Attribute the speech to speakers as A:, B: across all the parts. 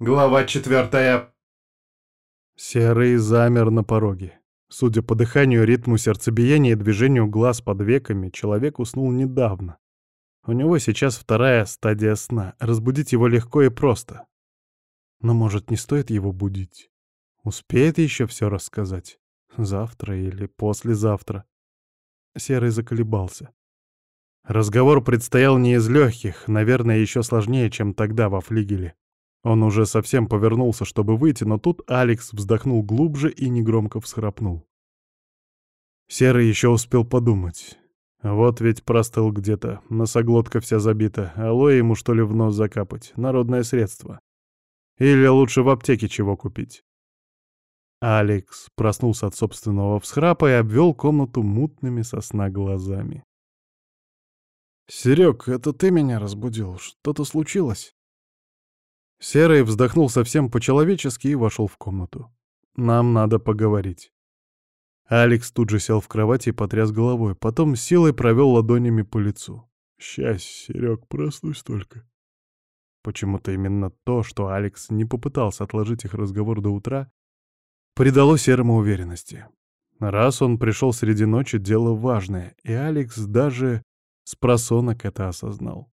A: Глава четвертая.
B: Серый замер на пороге. Судя по дыханию, ритму сердцебиения и движению глаз под веками, человек уснул недавно. У него сейчас вторая стадия сна. Разбудить его легко и просто. Но, может, не стоит его будить? Успеет еще все рассказать? Завтра или послезавтра? Серый заколебался. Разговор предстоял не из легких, наверное, еще сложнее, чем тогда во флигеле. Он уже совсем повернулся, чтобы выйти, но тут Алекс вздохнул глубже и негромко всхрапнул. Серый еще успел подумать. Вот ведь простыл где-то, носоглотка вся забита, алоэ ему что ли в нос закапать, народное средство. Или лучше в аптеке чего купить. Алекс проснулся от собственного всхрапа и обвел комнату мутными сосна глазами. «Серег, это ты меня разбудил? Что-то случилось?» Серый вздохнул совсем по-человечески и вошел в комнату. «Нам надо поговорить». Алекс тут же сел в кровати и потряс головой, потом силой провел ладонями по лицу. «Счастье, Серег, проснусь только». Почему-то именно то, что Алекс не попытался отложить их разговор до утра, придало Серому уверенности. Раз он пришел среди ночи, дело важное, и Алекс даже с просонок это осознал.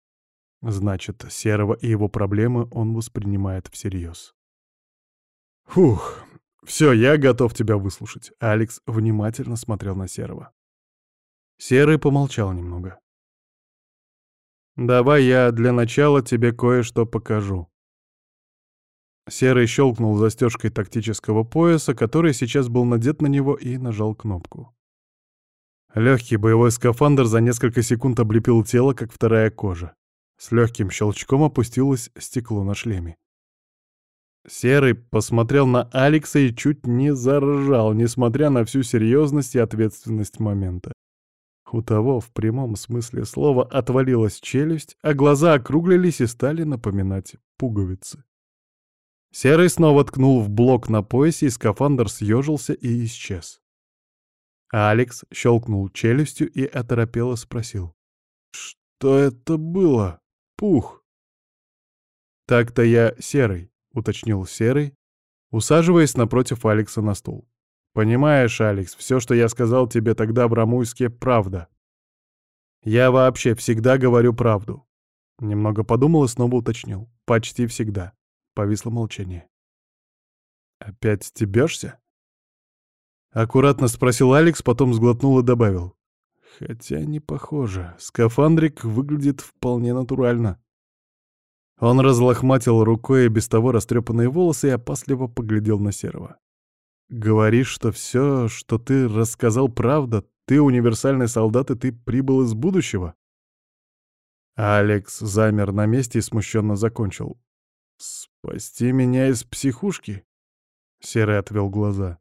B: Значит, Серого и его проблемы он воспринимает всерьез. «Фух, все, я готов тебя выслушать», — Алекс внимательно смотрел на Серого. Серый помолчал немного. «Давай я для начала тебе кое-что покажу». Серый щелкнул застежкой тактического пояса, который сейчас был надет на него, и нажал кнопку. Легкий боевой скафандр за несколько секунд облепил тело, как вторая кожа. С легким щелчком опустилось стекло на шлеме. Серый посмотрел на Алекса и чуть не заржал, несмотря на всю серьезность и ответственность момента. У того в прямом смысле слова отвалилась челюсть, а глаза округлились и стали напоминать пуговицы. Серый снова ткнул в блок на поясе, и скафандр съежился и исчез. Алекс щелкнул челюстью и оторопело спросил. «Что это было?» Пух. Так-то я серый, уточнил серый, усаживаясь напротив Алекса на стул. Понимаешь, Алекс, все, что я сказал тебе тогда в Рамуйске, правда. Я вообще всегда говорю правду. Немного подумал и снова уточнил. Почти всегда. Повисло молчание. «Опять стебешься?» Аккуратно спросил Алекс, потом сглотнул и добавил. Хотя не похоже. Скафандрик выглядит вполне натурально. Он разлохматил рукой без того растрепанные волосы и опасливо поглядел на Серого. «Говоришь, что все, что ты рассказал, правда? Ты универсальный солдат, и ты прибыл из будущего?» Алекс замер на месте и смущенно закончил. «Спасти меня из психушки?» Серый отвел глаза.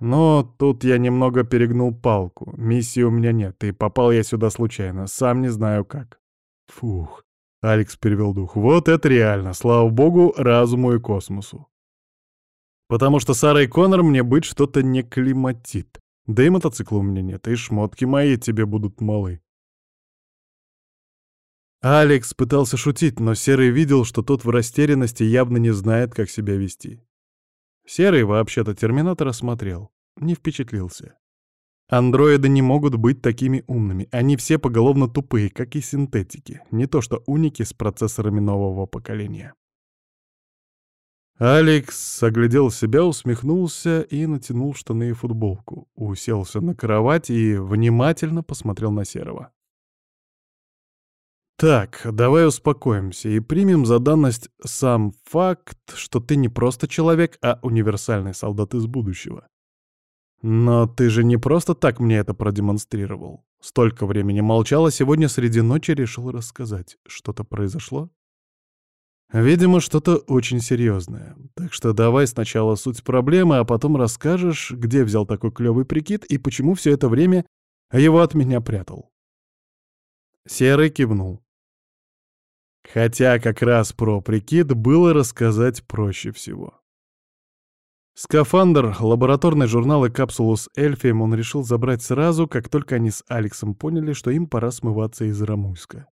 B: Но тут я немного перегнул палку. Миссии у меня нет, и попал я сюда случайно, сам не знаю как. Фух, Алекс перевел дух. Вот это реально, слава богу, разуму и космосу. Потому что Сара и Конор мне быть что-то не климатит. Да и мотоцикла у меня нет, и шмотки мои тебе будут малы. Алекс пытался шутить, но Серый видел, что тот в растерянности явно не знает, как себя вести. Серый вообще-то Терминатора смотрел, не впечатлился. Андроиды не могут быть такими умными, они все поголовно тупые, как и синтетики, не то что уники с процессорами нового поколения. Алекс оглядел себя, усмехнулся и натянул штаны и футболку, уселся на кровать и внимательно посмотрел на Серого. Так, давай успокоимся и примем за данность сам факт, что ты не просто человек, а универсальный солдат из будущего. Но ты же не просто так мне это продемонстрировал. Столько времени молчал, а сегодня среди ночи решил рассказать. Что-то произошло? Видимо, что-то очень серьезное. Так что давай сначала суть проблемы, а потом расскажешь, где взял такой клевый прикид и почему все это время его от меня прятал. Серый кивнул. Хотя как раз про прикид было рассказать проще всего. Скафандр, лабораторный журнал и капсулу с Эльфием он решил забрать сразу, как только они с Алексом поняли, что им пора смываться из Рамуйска.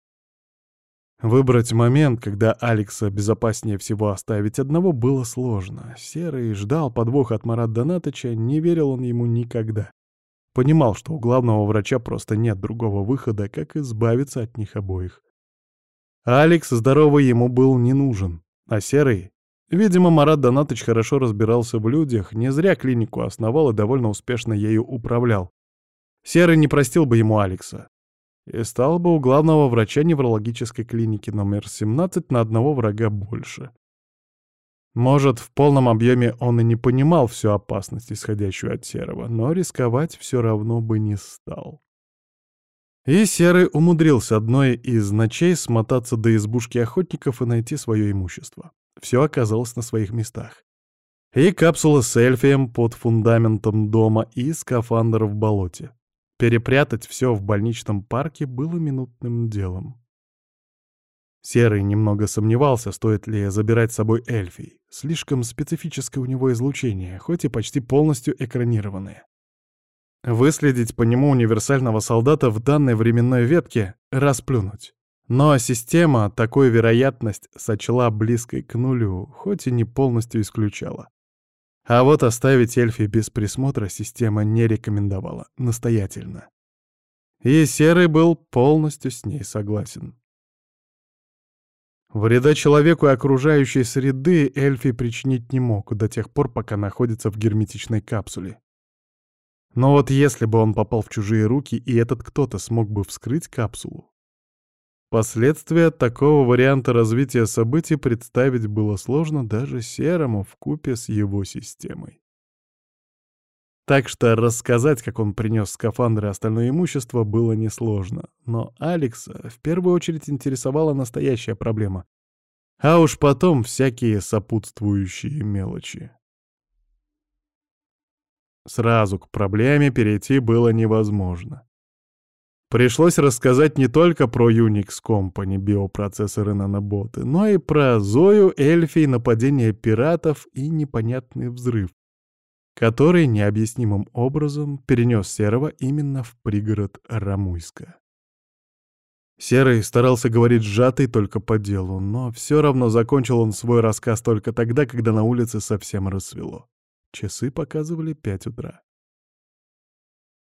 B: Выбрать момент, когда Алекса безопаснее всего оставить одного, было сложно. Серый ждал подвоха от Марат Донатыча, не верил он ему никогда. Понимал, что у главного врача просто нет другого выхода, как избавиться от них обоих. Алекс здоровый ему был не нужен, а Серый... Видимо, Марат Донатыч хорошо разбирался в людях, не зря клинику основал и довольно успешно ею управлял. Серый не простил бы ему Алекса. И стал бы у главного врача неврологической клиники номер 17 на одного врага больше. Может, в полном объеме он и не понимал всю опасность, исходящую от Серого, но рисковать все равно бы не стал. И Серый умудрился одной из ночей смотаться до избушки охотников и найти свое имущество. Все оказалось на своих местах. И капсула с эльфием под фундаментом дома, и скафандр в болоте. Перепрятать все в больничном парке было минутным делом. Серый немного сомневался, стоит ли забирать с собой эльфий. Слишком специфическое у него излучение, хоть и почти полностью экранированное. Выследить по нему универсального солдата в данной временной ветке — расплюнуть. Но система такую вероятность сочла близкой к нулю, хоть и не полностью исключала. А вот оставить эльфи без присмотра система не рекомендовала, настоятельно. И Серый был полностью с ней согласен. Вреда человеку и окружающей среды эльфи причинить не мог до тех пор, пока находится в герметичной капсуле. Но вот если бы он попал в чужие руки, и этот кто-то смог бы вскрыть капсулу, Последствия такого варианта развития событий представить было сложно даже Серому в купе с его системой. Так что рассказать, как он принес скафандр и остальное имущество, было несложно. Но Алекса в первую очередь интересовала настоящая проблема. А уж потом всякие сопутствующие мелочи. Сразу к проблеме перейти было невозможно. Пришлось рассказать не только про Unix Company, биопроцессоры наноботы, но и про Зою, Эльфий, нападение пиратов и непонятный взрыв, который необъяснимым образом перенес Серого именно в пригород Рамуйска. Серый старался говорить сжатый только по делу, но все равно закончил он свой рассказ только тогда, когда на улице совсем рассвело. Часы показывали пять утра.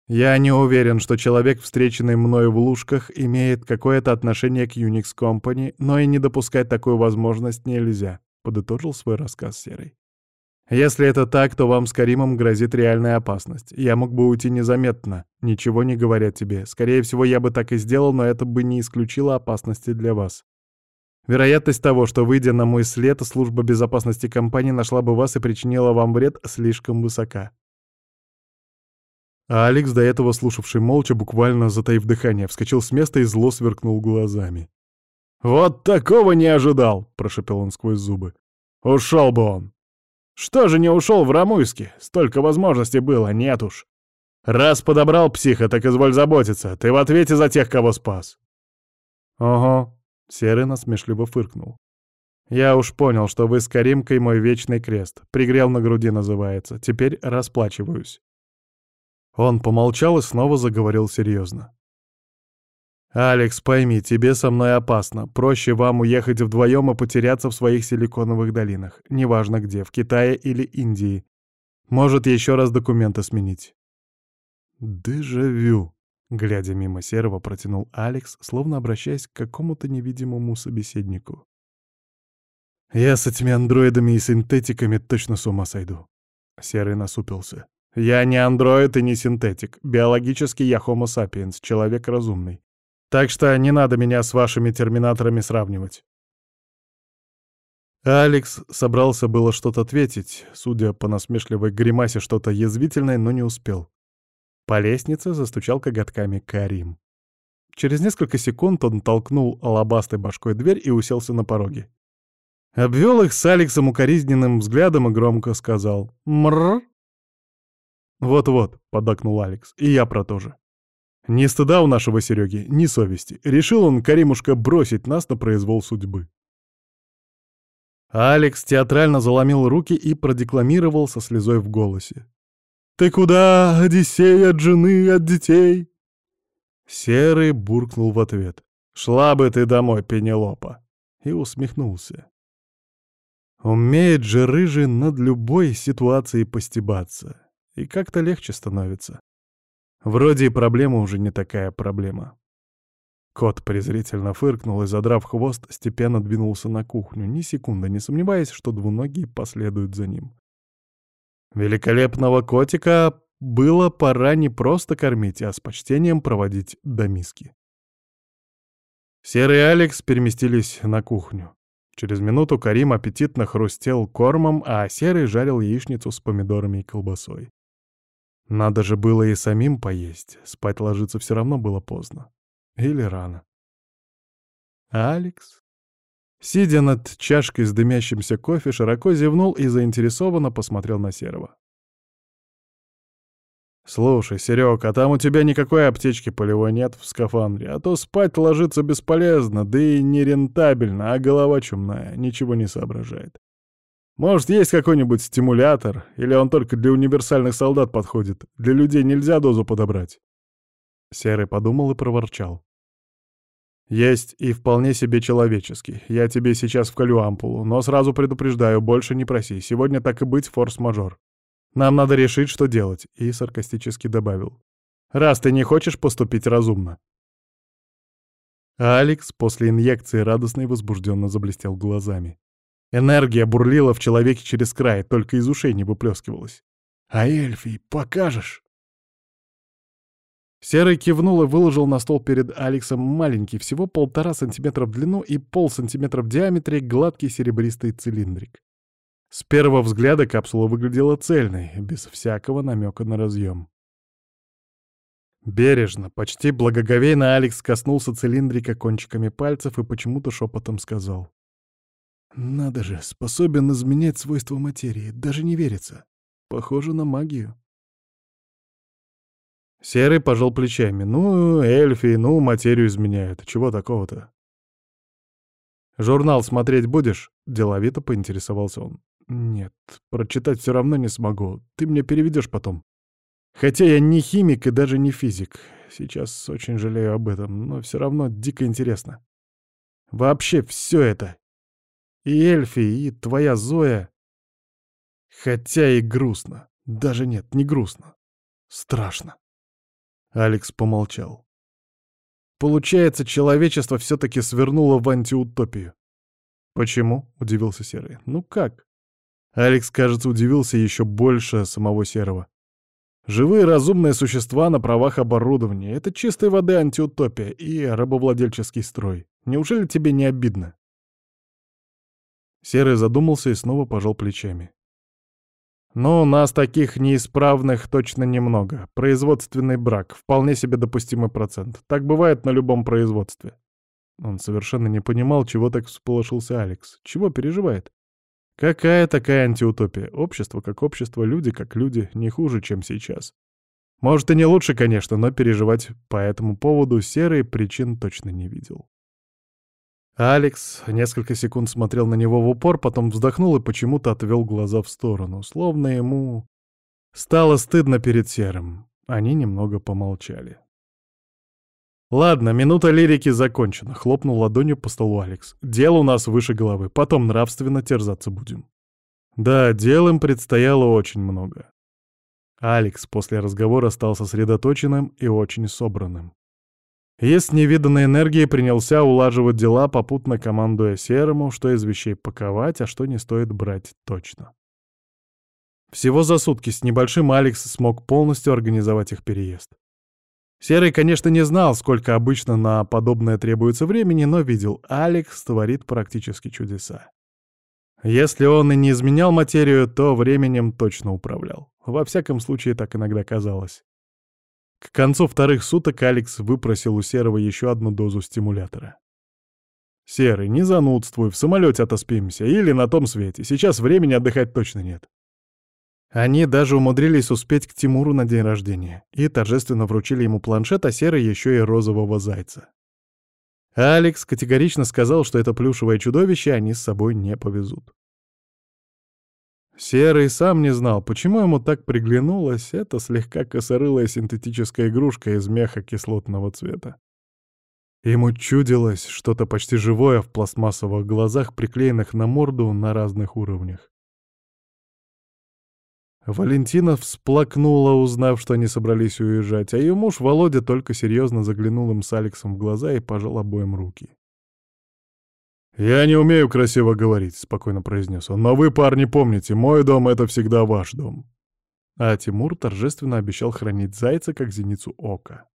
B: Я не уверен, что человек, встреченный мною в лужках, имеет какое-то отношение к Unix Company, но и не допускать такую возможность нельзя, — подытожил свой рассказ Серый. Если это так, то вам с Каримом грозит реальная опасность. Я мог бы уйти незаметно, ничего не говоря тебе. Скорее всего, я бы так и сделал, но это бы не исключило опасности для вас. Вероятность того, что, выйдя на мой след, служба безопасности компании нашла бы вас и причинила вам вред, слишком высока. А Алекс, до этого слушавший молча, буквально затаив дыхание, вскочил с места и зло сверкнул глазами. «Вот такого не ожидал!» — прошепел он сквозь зубы. «Ушел бы он!» «Что же не ушел в Рамуйске? Столько возможностей было, нет уж!» «Раз подобрал психа, так изволь заботиться, ты в ответе за тех, кого спас!» «Ого!» — Серый насмешливо фыркнул. «Я уж понял, что вы с Каримкой мой вечный крест. Пригрел на груди называется. Теперь расплачиваюсь». Он помолчал и снова заговорил серьезно. «Алекс, пойми, тебе со мной опасно. Проще вам уехать вдвоем и потеряться в своих силиконовых долинах. Неважно где, в Китае или Индии. Может, еще раз документы сменить». «Дежавю», — глядя мимо Серого, протянул Алекс, словно обращаясь к какому-то невидимому собеседнику. «Я с этими андроидами и синтетиками точно с ума сойду». Серый насупился. Я не андроид и не синтетик. Биологически я Homo sapiens, человек разумный. Так что не надо меня с вашими терминаторами сравнивать. Алекс собрался было что-то ответить, судя по насмешливой гримасе, что-то язвительное, но не успел. По лестнице застучал коготками Карим. Через несколько секунд он толкнул лобастой башкой дверь и уселся на пороге. Обвел их с Алексом укоризненным взглядом и громко сказал «Мррр». «Вот-вот», — поддакнул Алекс, — «и я про то же». Ни стыда у нашего Сереги, ни совести. Решил он, Каримушка, бросить нас на произвол судьбы. Алекс театрально заломил руки и продекламировал со слезой в голосе. «Ты куда, Одиссей, от жены, от детей?» Серый буркнул в ответ. «Шла бы ты домой, Пенелопа!» И усмехнулся. Умеет же рыжий над любой ситуацией постебаться. И как-то легче становится. Вроде и проблема уже не такая проблема. Кот презрительно фыркнул и, задрав хвост, степенно двинулся на кухню, ни секунды не сомневаясь, что двуногие последуют за ним. Великолепного котика было пора не просто кормить, а с почтением проводить до миски. Серый и Алекс переместились на кухню. Через минуту Карим аппетитно хрустел кормом, а Серый жарил яичницу с помидорами и колбасой. Надо же было и самим поесть, спать ложиться все равно было поздно. Или рано. Алекс, сидя над чашкой с дымящимся кофе, широко зевнул и заинтересованно посмотрел на Серого. «Слушай, Серёг, а там у тебя никакой аптечки полевой нет в скафандре, а то спать ложиться бесполезно, да и нерентабельно, а голова чумная, ничего не соображает. Может, есть какой-нибудь стимулятор, или он только для универсальных солдат подходит, для людей нельзя дозу подобрать?» Серый подумал и проворчал. «Есть и вполне себе человеческий. Я тебе сейчас вколю ампулу, но сразу предупреждаю, больше не проси. Сегодня так и быть форс-мажор. Нам надо решить, что делать», — и саркастически добавил. «Раз ты не хочешь поступить разумно». А Алекс после инъекции радостно и возбужденно заблестел глазами. Энергия бурлила в человеке через край, только из ушей не выплескивалась. «А эльфий покажешь?» Серый кивнул и выложил на стол перед Алексом маленький, всего полтора сантиметра в длину и пол сантиметра в диаметре, гладкий серебристый цилиндрик. С первого взгляда капсула выглядела цельной, без всякого намека на разъем. Бережно, почти благоговейно Алекс коснулся цилиндрика кончиками пальцев и почему-то шепотом сказал. «Надо же, способен изменять свойства материи, даже не верится. Похоже на магию». Серый пожал плечами. «Ну, эльфи, ну, материю изменяют. Чего такого-то?» «Журнал смотреть будешь?» — деловито поинтересовался он. «Нет, прочитать все равно не смогу. Ты мне переведешь потом. Хотя я не химик и даже не физик. Сейчас очень жалею об этом, но все равно дико интересно. Вообще все это. И Эльфи, и твоя Зоя. Хотя и грустно. Даже нет, не грустно. Страшно». Алекс помолчал. Получается, человечество все-таки свернуло в антиутопию. «Почему?» — удивился Серый. «Ну как?» Алекс, кажется, удивился еще больше самого Серого. Живые разумные существа на правах оборудования — это чистой воды антиутопия и рабовладельческий строй. Неужели тебе не обидно? Серый задумался и снова пожал плечами. «Но у нас таких неисправных точно немного. Производственный брак — вполне себе допустимый процент. Так бывает на любом производстве». Он совершенно не понимал, чего так всполошился Алекс. Чего переживает? Какая такая антиутопия? Общество как общество, люди как люди, не хуже, чем сейчас. Может, и не лучше, конечно, но переживать по этому поводу серый причин точно не видел. Алекс несколько секунд смотрел на него в упор, потом вздохнул и почему-то отвел глаза в сторону, словно ему стало стыдно перед серым. Они немного помолчали. «Ладно, минута лирики закончена», — хлопнул ладонью по столу Алекс. «Дело у нас выше головы, потом нравственно терзаться будем». Да, дел им предстояло очень много. Алекс после разговора стал сосредоточенным и очень собранным. И с невиданной энергией принялся улаживать дела, попутно командуя Серому, что из вещей паковать, а что не стоит брать точно. Всего за сутки с небольшим Алекс смог полностью организовать их переезд. Серый, конечно, не знал, сколько обычно на подобное требуется времени, но видел, Алекс творит практически чудеса. Если он и не изменял материю, то временем точно управлял. Во всяком случае, так иногда казалось. К концу вторых суток Алекс выпросил у Серого еще одну дозу стимулятора. «Серый, не занудствуй, в самолете отоспимся или на том свете. Сейчас времени отдыхать точно нет. Они даже умудрились успеть к Тимуру на день рождения и торжественно вручили ему планшет, а Серый еще и розового зайца. Алекс категорично сказал, что это плюшевое чудовище они с собой не повезут. Серый сам не знал, почему ему так приглянулась эта слегка косорылая синтетическая игрушка из меха кислотного цвета. Ему чудилось что-то почти живое в пластмассовых глазах, приклеенных на морду на разных уровнях. Валентина всплакнула, узнав, что они собрались уезжать, а ее муж Володя только серьезно заглянул им с Алексом в глаза и пожал обоим руки. «Я не умею красиво говорить», — спокойно произнес он, — «но вы, парни, помните, мой дом — это всегда ваш дом». А Тимур торжественно обещал хранить зайца, как зеницу ока.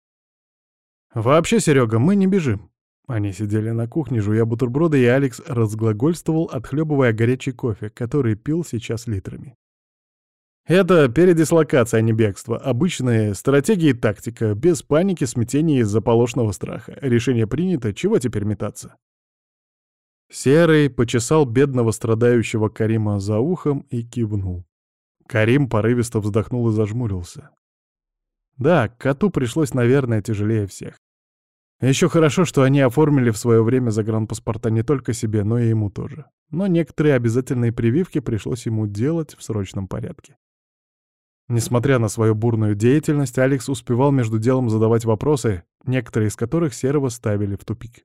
B: «Вообще, Серега, мы не бежим». Они сидели на кухне, жуя бутерброды, и Алекс разглагольствовал, отхлебывая горячий кофе, который пил сейчас литрами. Это передислокация, а не бегство. Обычные стратегии и тактика, без паники, смятения из-за страха. Решение принято, чего теперь метаться? Серый почесал бедного страдающего Карима за ухом и кивнул. Карим порывисто вздохнул и зажмурился. Да, коту пришлось, наверное, тяжелее всех. Еще хорошо, что они оформили в свое время загранпаспорта не только себе, но и ему тоже. Но некоторые обязательные прививки пришлось ему делать в срочном порядке. Несмотря на свою бурную деятельность, Алекс успевал между делом задавать вопросы, некоторые из которых Серого ставили в тупик.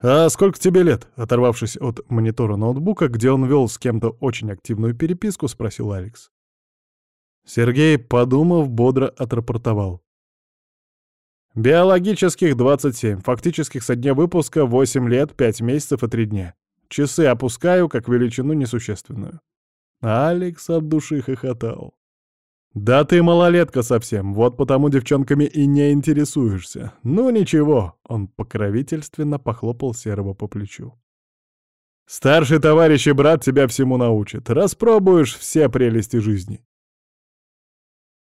B: «А сколько тебе лет?» — оторвавшись от монитора ноутбука, где он вел с кем-то очень активную переписку, спросил Алекс. Сергей, подумав, бодро отрапортовал. «Биологических 27, фактических со дня выпуска 8 лет, 5 месяцев и 3 дня. Часы опускаю как величину несущественную. Алекс от души хохотал. «Да ты малолетка совсем, вот потому девчонками и не интересуешься. Ну ничего», — он покровительственно похлопал Серого по плечу. «Старший товарищ и брат тебя всему научит. Распробуешь все прелести жизни».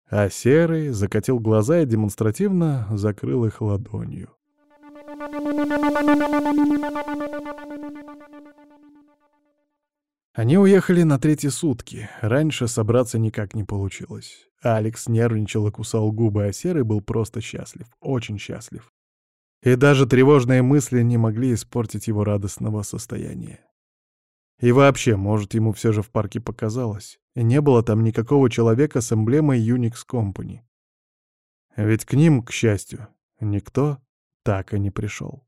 B: А Серый закатил глаза и демонстративно закрыл их ладонью. Они уехали на третьи сутки. Раньше собраться никак не получилось. Алекс нервничал и кусал губы, а Серый был просто счастлив, очень счастлив. И даже тревожные мысли не могли испортить его радостного состояния. И вообще, может, ему все же в парке показалось. И не было там никакого человека с эмблемой Unix Company. Ведь к ним, к счастью, никто так и не пришел.